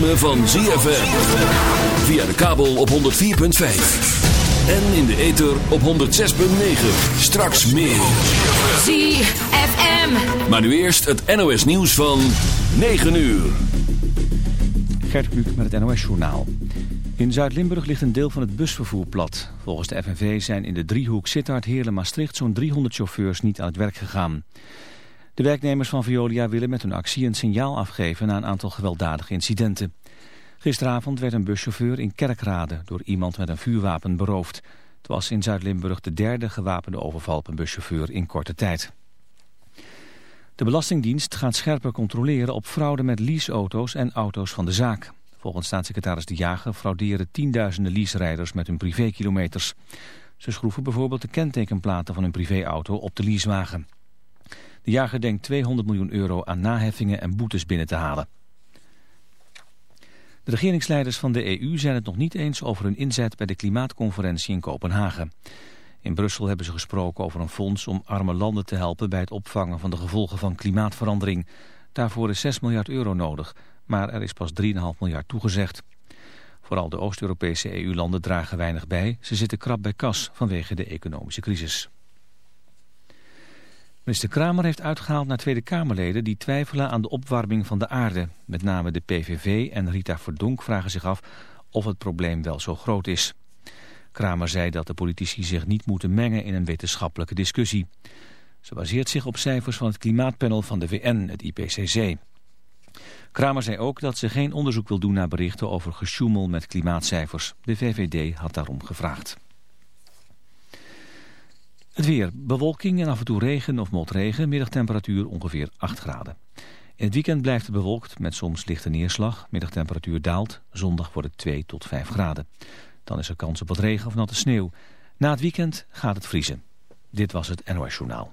ritme van ZFM. Via de kabel op 104.5. En in de ether op 106.9. Straks meer. ZFM. Maar nu eerst het NOS nieuws van 9 uur. Gert Kluk met het NOS journaal. In Zuid-Limburg ligt een deel van het busvervoer plat. Volgens de FNV zijn in de driehoek Sittard, Heerlen, Maastricht zo'n 300 chauffeurs niet aan het werk gegaan. De werknemers van Veolia willen met hun actie een signaal afgeven na een aantal gewelddadige incidenten. Gisteravond werd een buschauffeur in Kerkrade door iemand met een vuurwapen beroofd. Het was in Zuid-Limburg de derde gewapende overval op een buschauffeur in korte tijd. De Belastingdienst gaat scherper controleren op fraude met leaseauto's en auto's van de zaak. Volgens staatssecretaris De Jager frauderen tienduizenden leaserijders met hun privékilometers. Ze schroeven bijvoorbeeld de kentekenplaten van hun privéauto op de leasewagen. De jager denkt 200 miljoen euro aan naheffingen en boetes binnen te halen. De regeringsleiders van de EU zijn het nog niet eens over hun inzet bij de klimaatconferentie in Kopenhagen. In Brussel hebben ze gesproken over een fonds om arme landen te helpen bij het opvangen van de gevolgen van klimaatverandering. Daarvoor is 6 miljard euro nodig, maar er is pas 3,5 miljard toegezegd. Vooral de Oost-Europese EU-landen dragen weinig bij. Ze zitten krap bij kas vanwege de economische crisis. Minister Kramer heeft uitgehaald naar Tweede Kamerleden die twijfelen aan de opwarming van de aarde. Met name de PVV en Rita Verdonk vragen zich af of het probleem wel zo groot is. Kramer zei dat de politici zich niet moeten mengen in een wetenschappelijke discussie. Ze baseert zich op cijfers van het klimaatpanel van de VN, het IPCC. Kramer zei ook dat ze geen onderzoek wil doen naar berichten over gesjoemel met klimaatcijfers. De VVD had daarom gevraagd. Het weer. Bewolking en af en toe regen of motregen. Middagtemperatuur ongeveer 8 graden. In het weekend blijft het bewolkt met soms lichte neerslag. Middagtemperatuur daalt. Zondag wordt het 2 tot 5 graden. Dan is er kans op wat regen of natte sneeuw. Na het weekend gaat het vriezen. Dit was het NOS Journaal.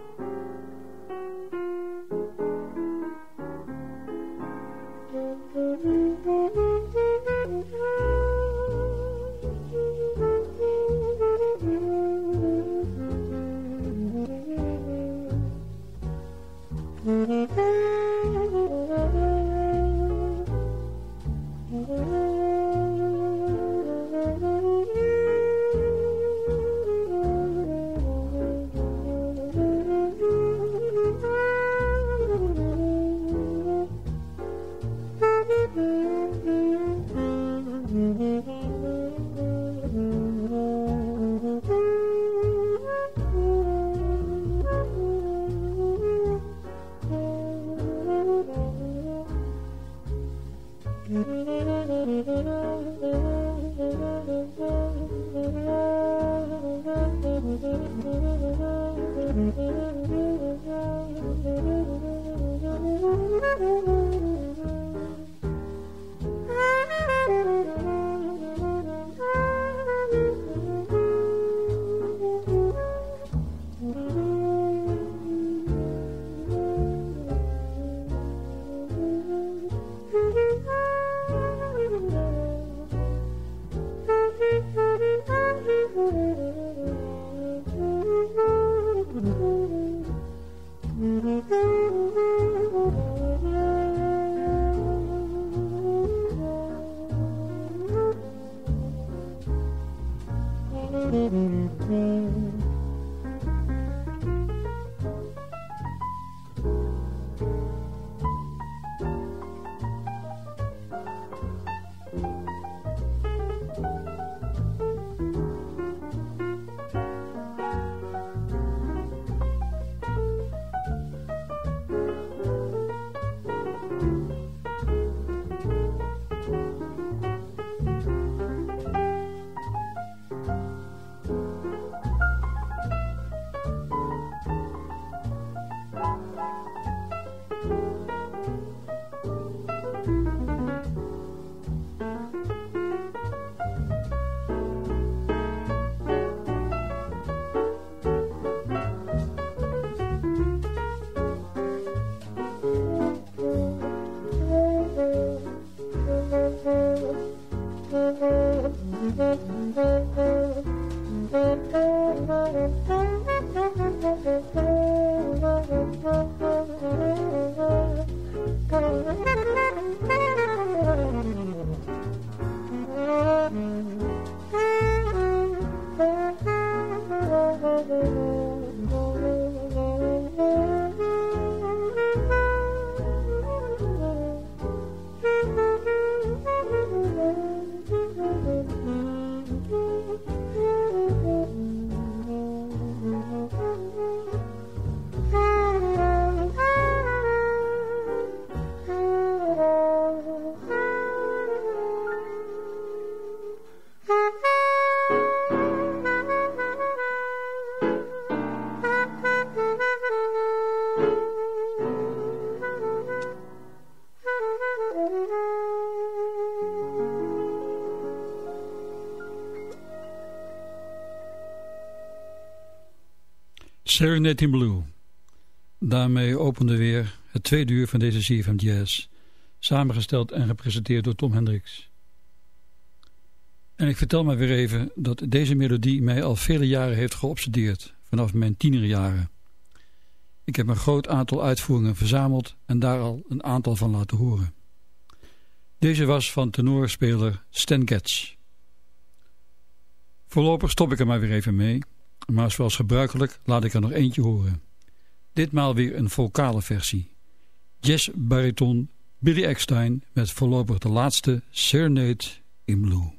Serenade Blue. Daarmee opende weer het tweede uur van deze CFM Jazz. Samengesteld en gepresenteerd door Tom Hendricks. En ik vertel maar weer even dat deze melodie mij al vele jaren heeft geobsedeerd. Vanaf mijn tienerjaren. Ik heb een groot aantal uitvoeringen verzameld en daar al een aantal van laten horen. Deze was van tenorspeler Stan Getz. Voorlopig stop ik er maar weer even mee... Maar zoals gebruikelijk laat ik er nog eentje horen. Ditmaal weer een vocale versie. Jazz-bariton Billy Eckstein met voorlopig de laatste Serenade in Blue.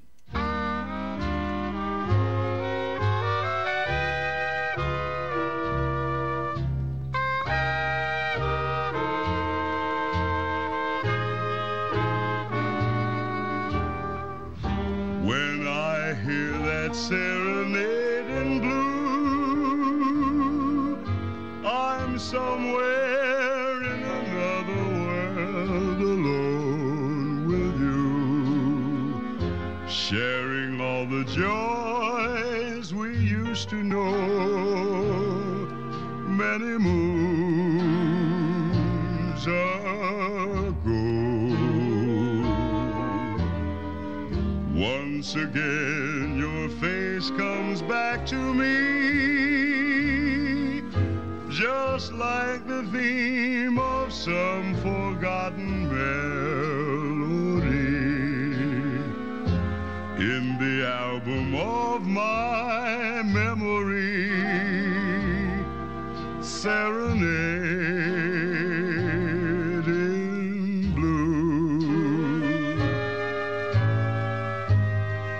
When I hear that serenade somewhere in another world alone with you, sharing all the joys we used to know many moons ago. Once again, your face comes back to me just like the theme of some forgotten melody in the album of my memory. Serenade in blue.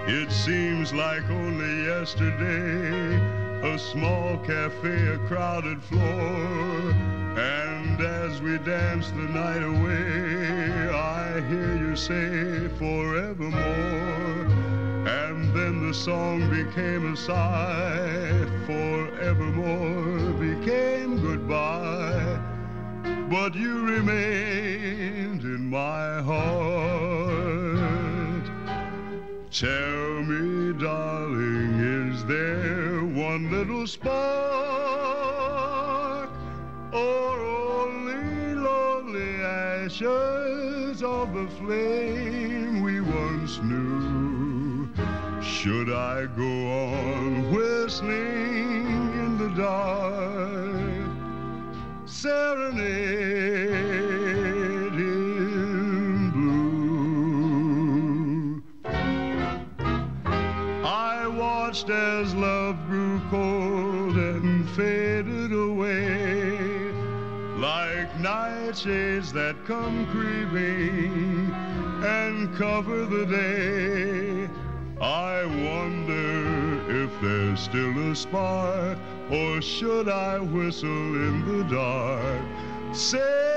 It seems like only yesterday a small cafe, a crowded floor. And as we dance the night away, I hear you say forevermore. And then the song became a sigh, forevermore became goodbye. But you remained in my heart. Tell me, darling, is there one little spark, or only lonely ashes of the flame we once knew. Should I go on whistling in the dark, serenade that come creeping and cover the day. I wonder if there's still a spark, or should I whistle in the dark? Serenade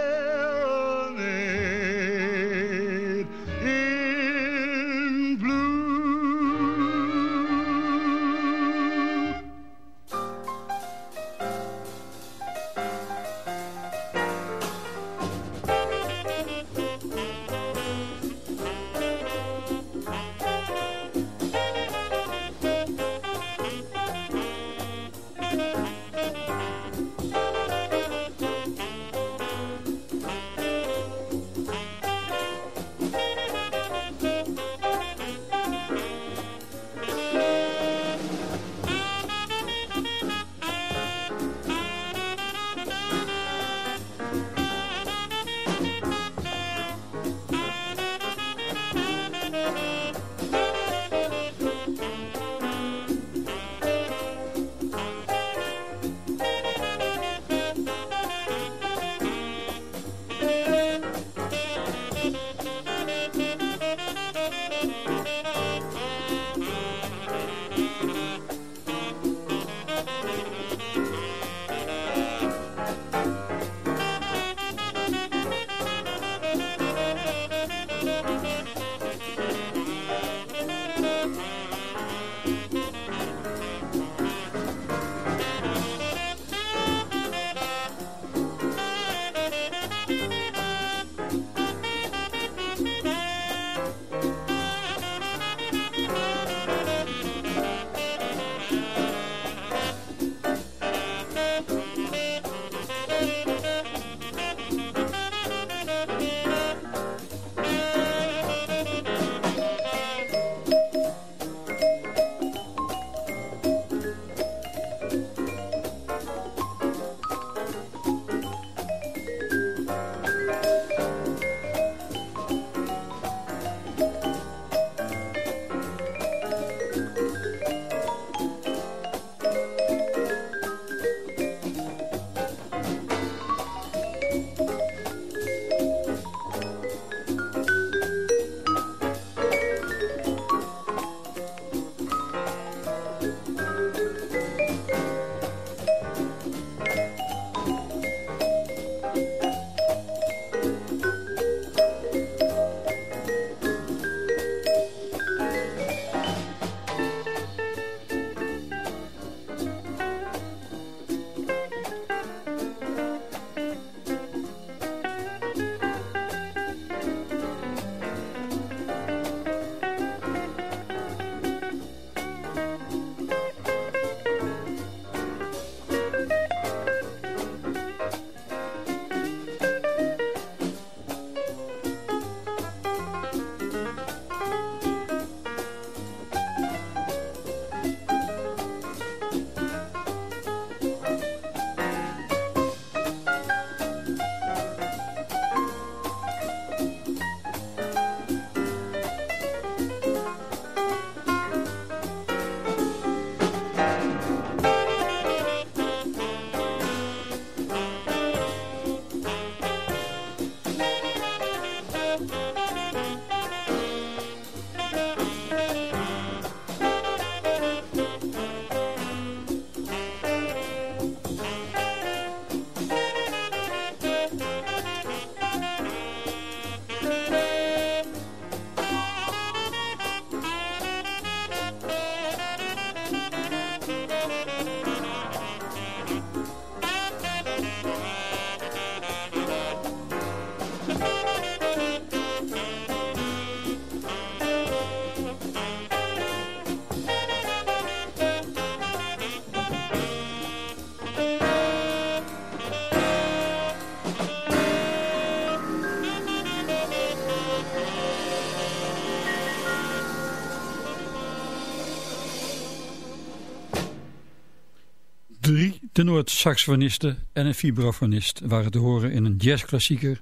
Tenor-saxofoniste en een vibrafonist waren te horen in een jazzklassieker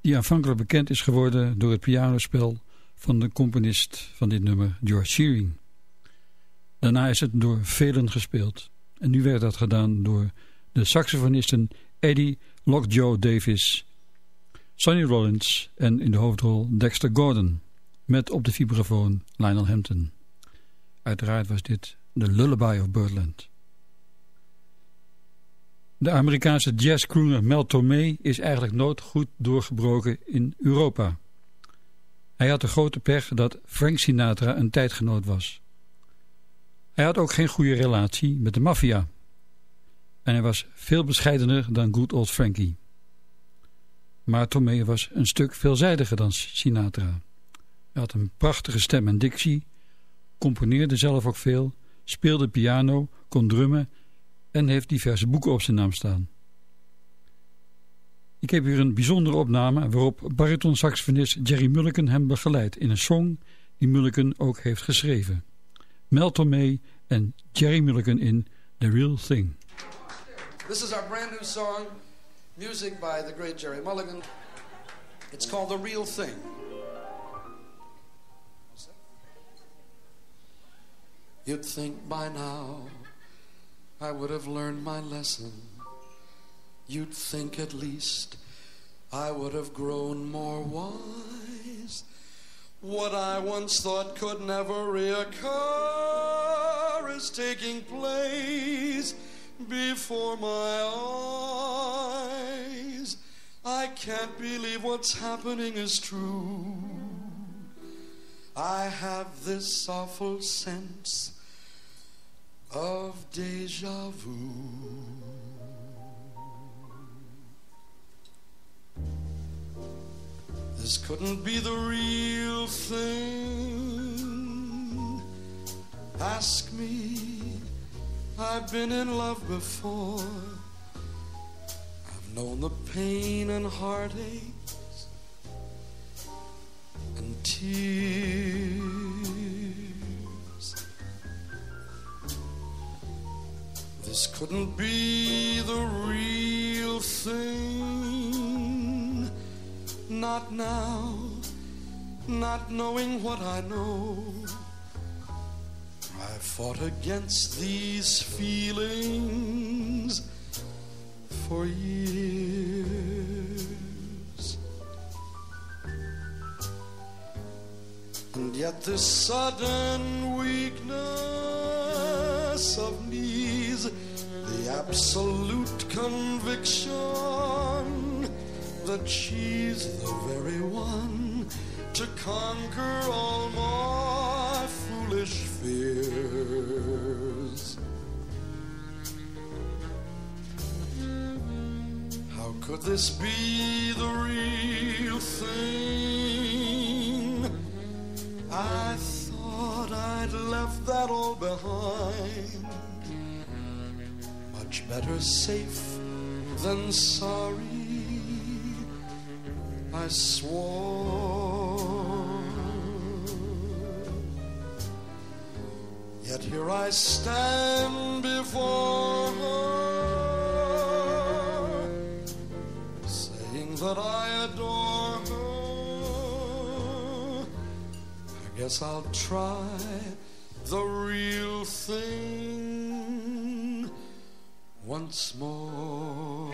die aanvankelijk bekend is geworden door het pianospel van de componist van dit nummer, George Shearing. Daarna is het door velen gespeeld en nu werd dat gedaan door de saxofonisten Eddie Lockjaw Davis, Sonny Rollins en in de hoofdrol Dexter Gordon met op de vibrafoon Lionel Hampton. Uiteraard was dit The Lullaby of Birdland. De Amerikaanse jazzcrooner Mel Tormé is eigenlijk nooit goed doorgebroken in Europa. Hij had de grote pech dat Frank Sinatra een tijdgenoot was. Hij had ook geen goede relatie met de maffia. En hij was veel bescheidener dan good old Frankie. Maar Tomé was een stuk veelzijdiger dan Sinatra. Hij had een prachtige stem en dictie, componeerde zelf ook veel, speelde piano, kon drummen en heeft diverse boeken op zijn naam staan. Ik heb hier een bijzondere opname waarop bariton-saxofonist Jerry Mulliken hem begeleidt in een song die Mulliken ook heeft geschreven. Mel Tormé en Jerry Mulliken in The Real Thing. This is our brand new song, music by the great Jerry Mulligan. It's called The Real Thing. You'd think by now I would have learned my lesson. You'd think at least I would have grown more wise. What I once thought could never reoccur is taking place before my eyes. I can't believe what's happening is true. I have this awful sense of deja vu. This couldn't be the real thing. Ask me, I've been in love before. I've known the pain and heartaches and tears. This couldn't be the real thing. Not now, not knowing what I know. I fought against these feelings for years. And yet, this sudden weakness of knees, absolute conviction that she's the very one to conquer all my foolish fears. How could this be the real thing? I thought I'd left that all behind. Better safe than sorry. I swore. Yet here I stand before her, saying that I adore her. I guess I'll try the real thing once more.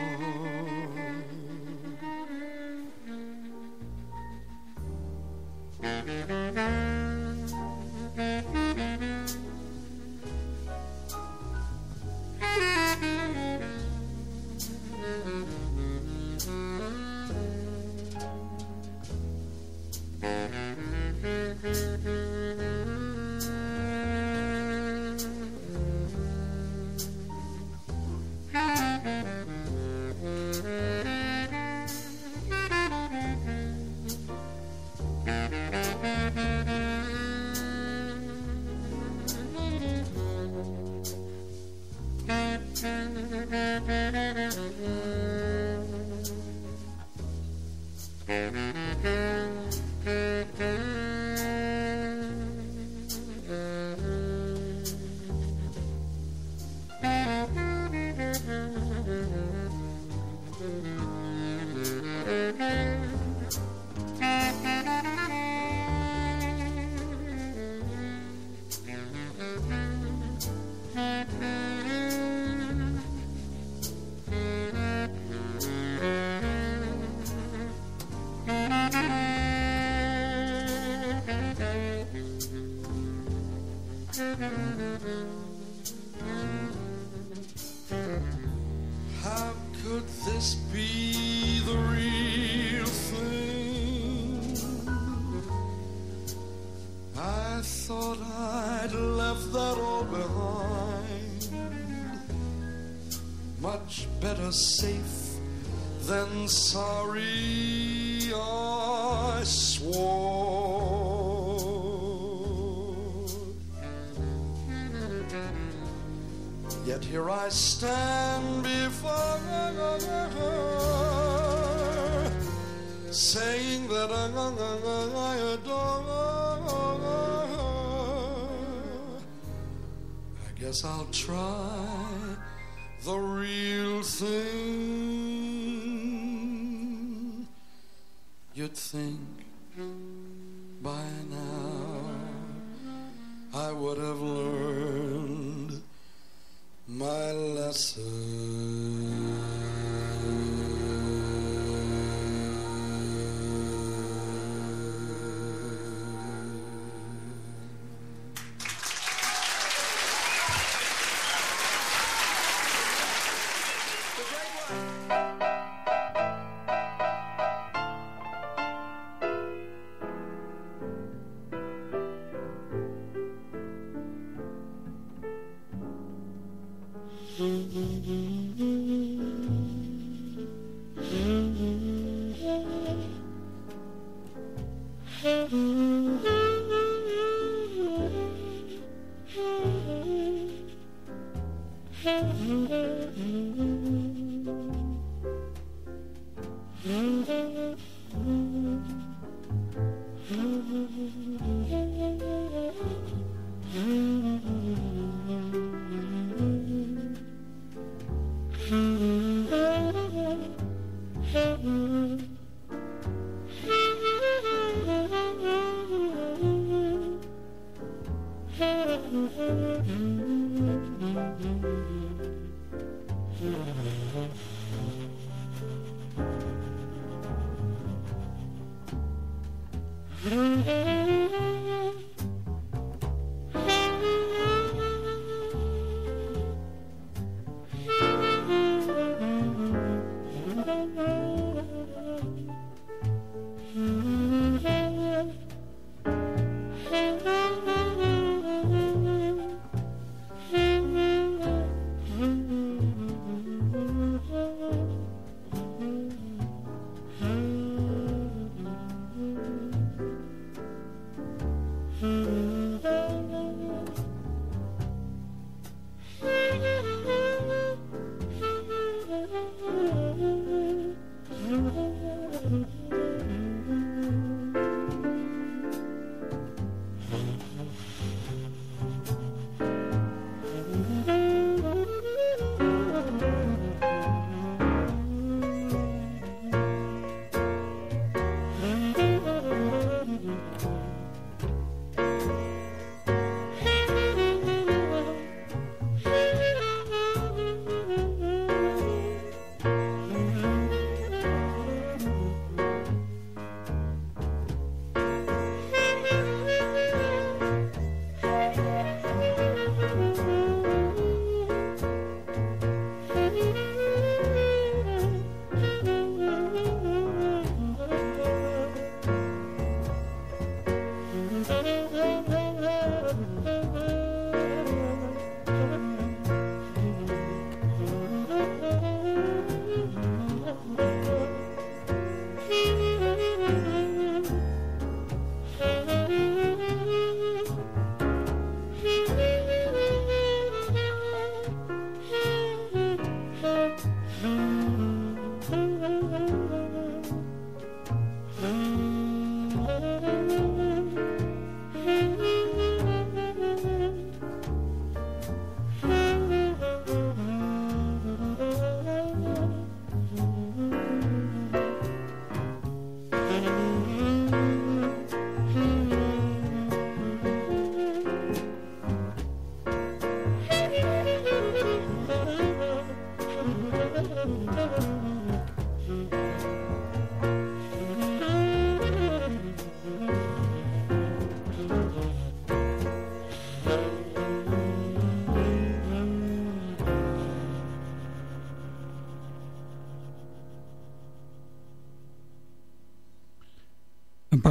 Here I stand before her, saying that I, adore her. I guess I'll try the real thing. You'd think by now I would have learned my lesson.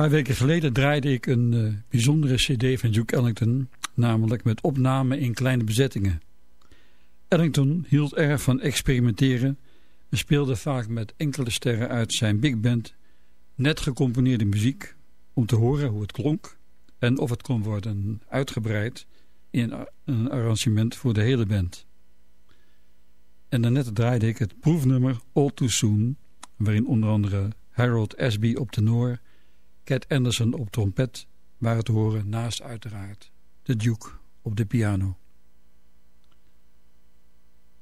Paar weken geleden draaide ik een uh, bijzondere cd van Duke Ellington, namelijk met opname in kleine bezettingen. Ellington hield erg van experimenteren en speelde vaak met enkele sterren uit zijn big band net gecomponeerde muziek om te horen hoe het klonk en of het kon worden uitgebreid in een arrangement voor de hele band. En daarnet draaide ik het proefnummer All Too Soon, waarin onder andere Harold Ashby op tenor, Cat Anderson op trompet waren te horen naast uiteraard de Duke op de piano.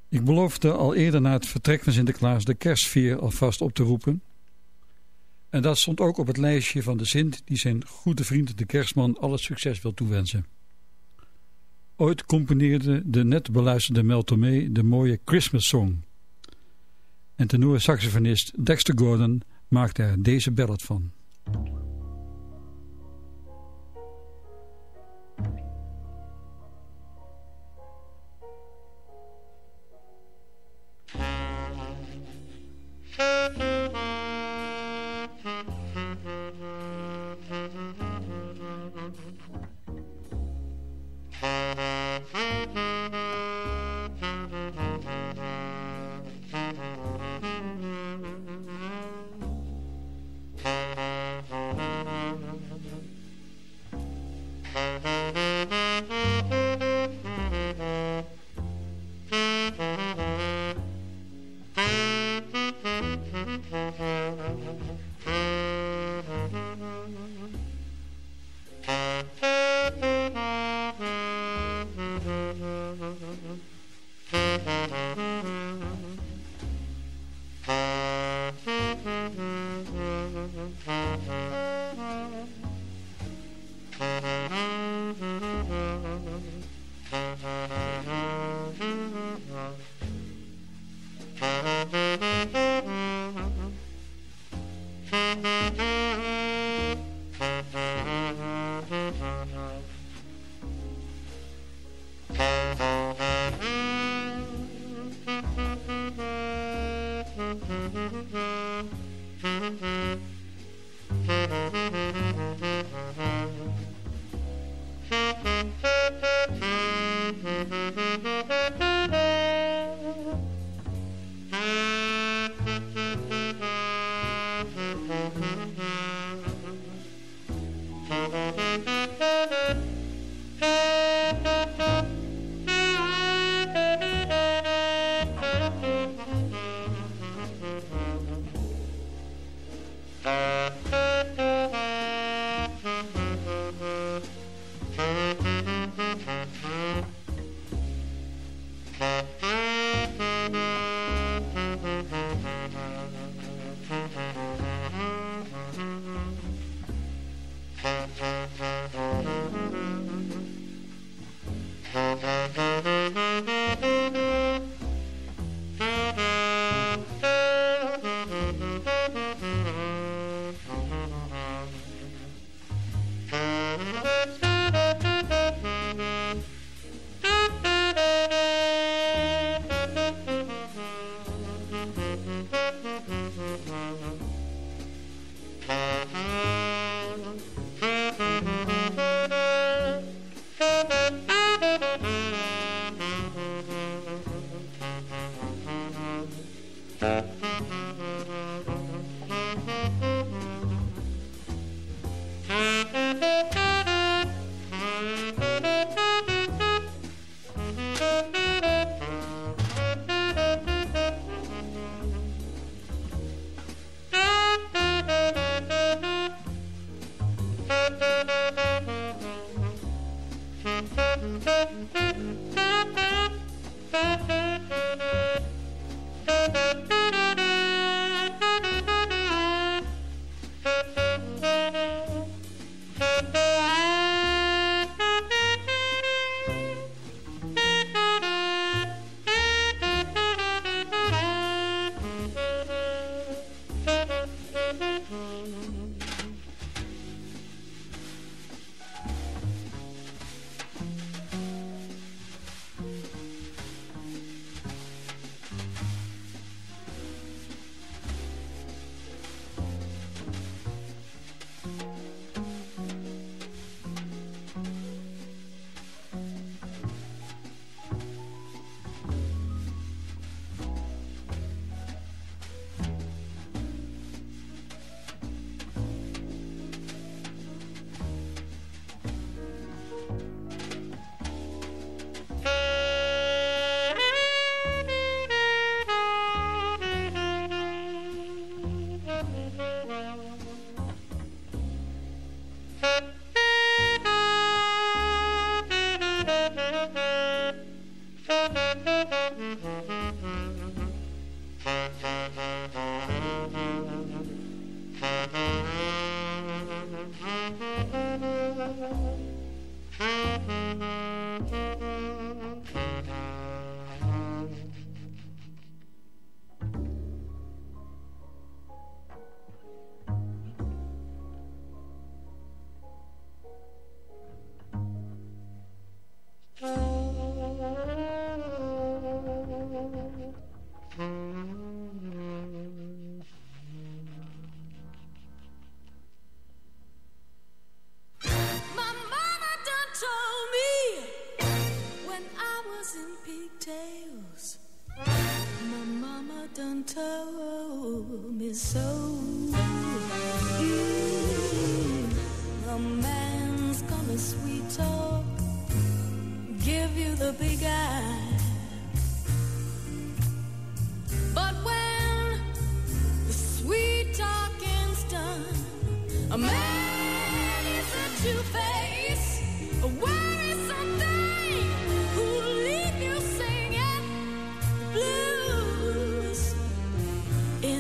Ik beloofde al eerder na het vertrek van Sinterklaas de kerstsfeer alvast op te roepen. En dat stond ook op het lijstje van de Sint die zijn goede vriend de kerstman alle succes wil toewensen. Ooit componeerde de net beluisterde Mel Tormé de mooie Christmas Song. En tenor-saxofonist Dexter Gordon maakte er deze ballad van.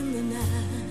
In the night.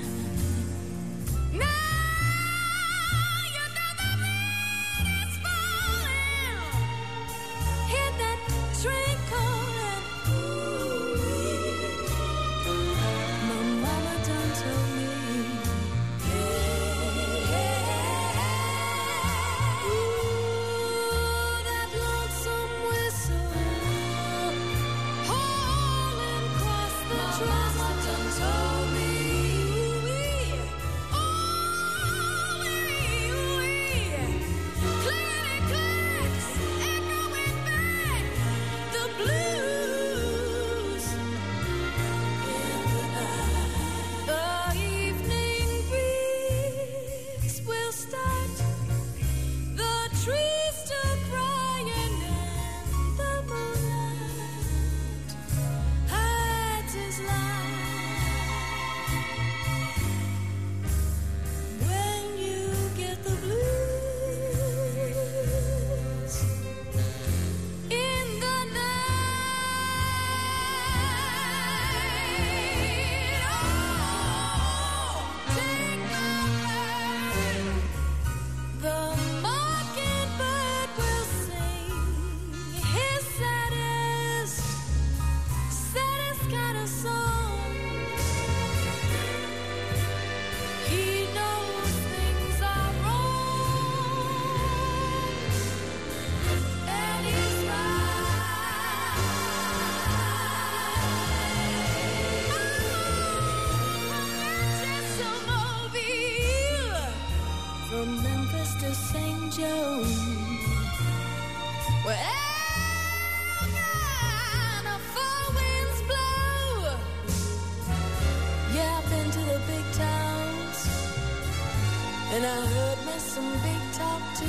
And I heard me some big talk too.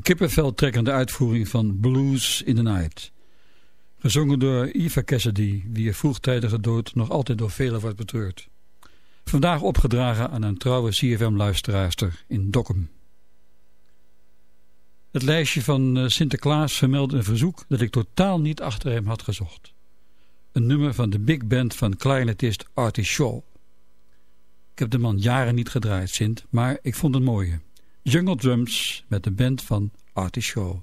Een kippenveltrekkende uitvoering van Blues in the Night. Gezongen door Eva Cassidy, wier vroegtijdige dood nog altijd door velen wordt betreurd. Vandaag opgedragen aan een trouwe CFM-luisteraarster in Dokkum. Het lijstje van eh, Sinterklaas vermeldde een verzoek dat ik totaal niet achter hem had gezocht. Een nummer van de big band van clarinetist Artie Shaw. Ik heb de man jaren niet gedraaid, Sint, maar ik vond het mooie. Jungle Drums met de band van Artie Shaw.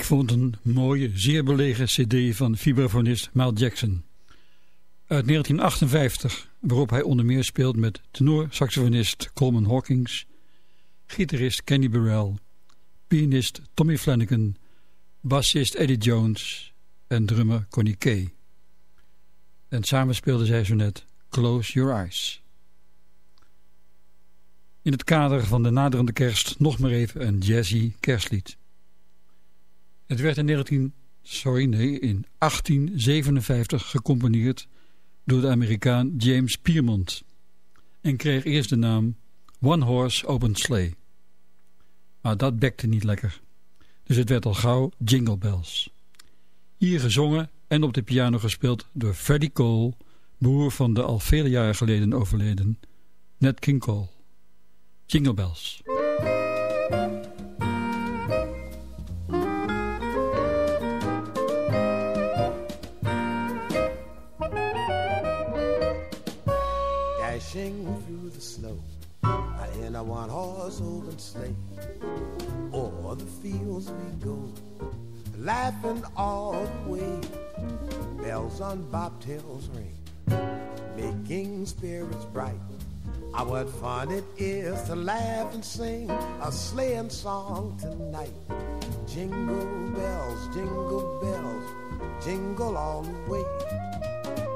Ik vond een mooie, zeer belegen cd van vibrafonist Miles Jackson. Uit 1958, waarop hij onder meer speelt met tenor-saxofonist Coleman Hawkins, gitarist Kenny Burrell, pianist Tommy Flanagan, bassist Eddie Jones en drummer Connie Kay. En samen speelden zij zo net Close Your Eyes. In het kader van de naderende kerst nog maar even een jazzy kerstlied. Het werd in, 19, sorry, nee, in 1857 gecomponeerd door de Amerikaan James Piermont en kreeg eerst de naam One Horse Open Sleigh. Maar dat bekte niet lekker, dus het werd al gauw Jingle Bells. Hier gezongen en op de piano gespeeld door Freddie Cole, broer van de al vele jaren geleden overleden Nat King Cole. Jingle Bells. Through the snow in a one-horse open sleigh. O'er the fields we go, laughing all the way. Bells on bobtails ring, making spirits bright. Ah, what fun it is to laugh and sing a sleighing song tonight. Jingle bells, jingle bells, jingle all the way.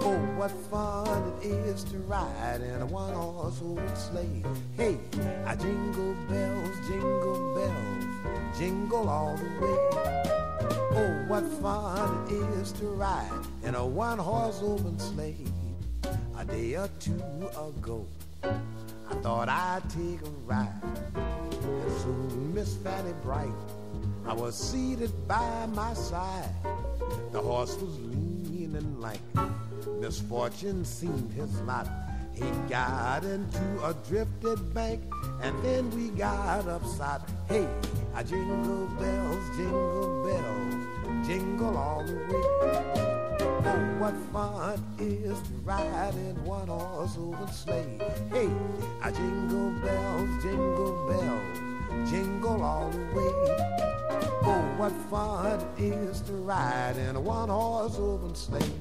Oh, what fun it is to ride in a one-horse open sleigh. Hey, I jingle bells, jingle bells, jingle all the way. Oh, what fun it is to ride in a one-horse open sleigh. A day or two ago, I thought I'd take a ride. And soon Miss Fanny Bright, I was seated by my side. The horse was leaning like misfortune seemed his lot. He got into a drifted bank, and then we got upside. Hey, I jingle bells, jingle bells, jingle all the way. Oh, what fun is to ride in one horse open sleigh. Hey, I jingle bells, jingle bells, jingle all the way. Oh, what fun it is to ride in a one horse open sleigh.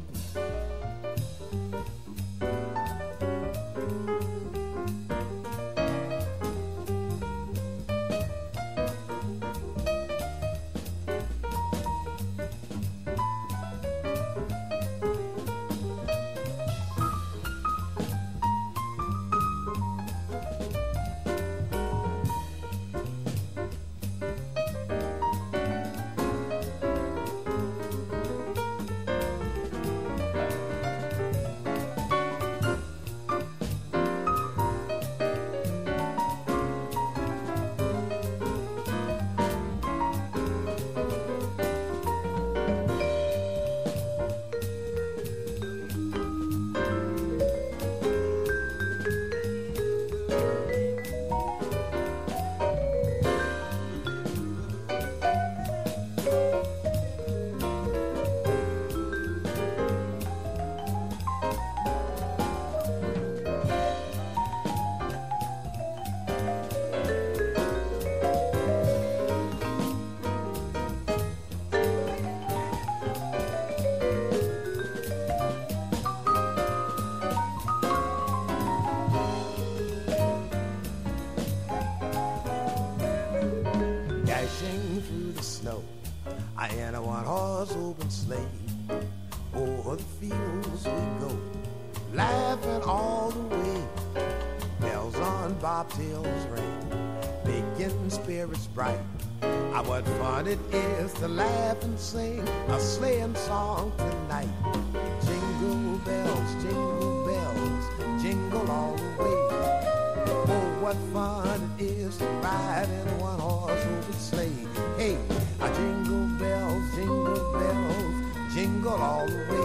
What fun it is to ride in a one horse open sleigh. Hey, a jingle bells, jingle bells, jingle all the way.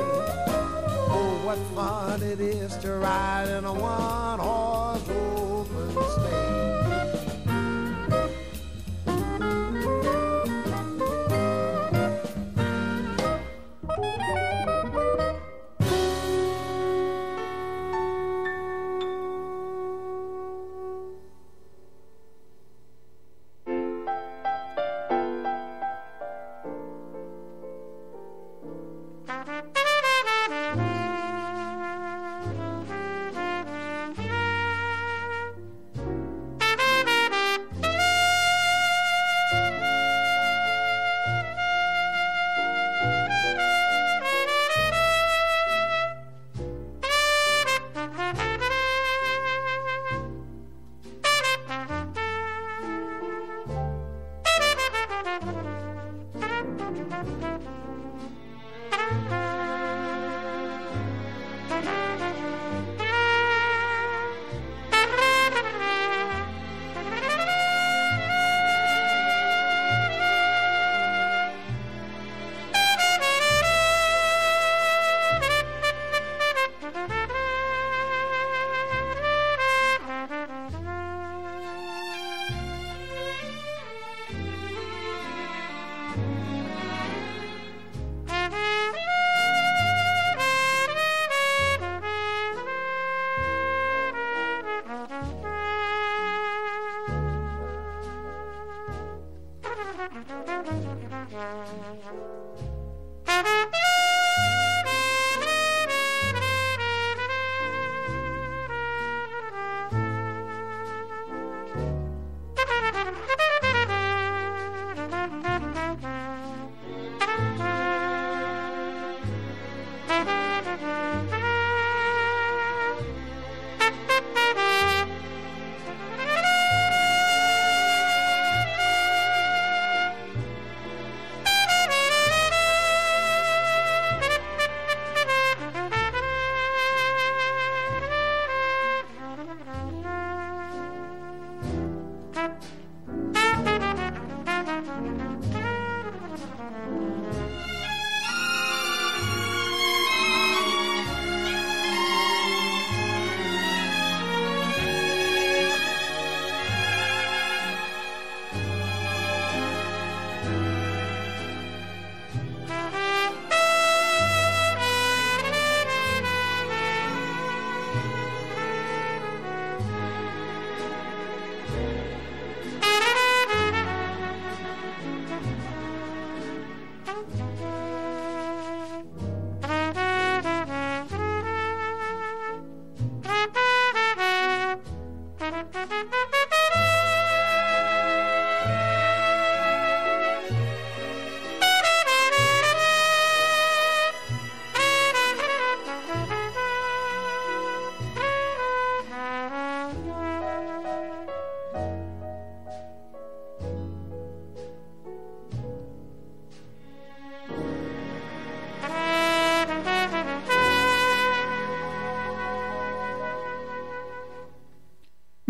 Oh, what fun it is to ride in a one horse open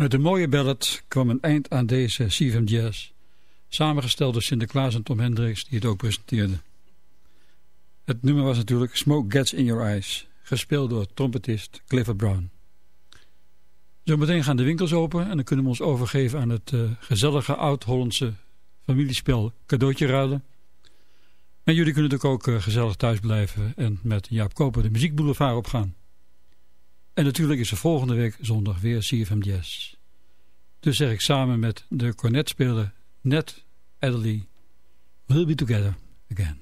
Met een mooie ballad kwam een eind aan deze CFM Jazz, samengesteld door Sinterklaas en Tom Hendricks die het ook presenteerden. Het nummer was natuurlijk Smoke Gets In Your Eyes, gespeeld door trompetist Clifford Brown. Zometeen gaan de winkels open en dan kunnen we ons overgeven aan het uh, gezellige oud-Hollandse familiespel cadeautje ruilen. En jullie kunnen natuurlijk ook uh, gezellig thuis blijven en met Jaap Koper de muziekboulevard opgaan. En natuurlijk is er volgende week zondag weer CFM Jazz. Dus zeg ik samen met de cornetspeler Ned Adderley, We'll be together again.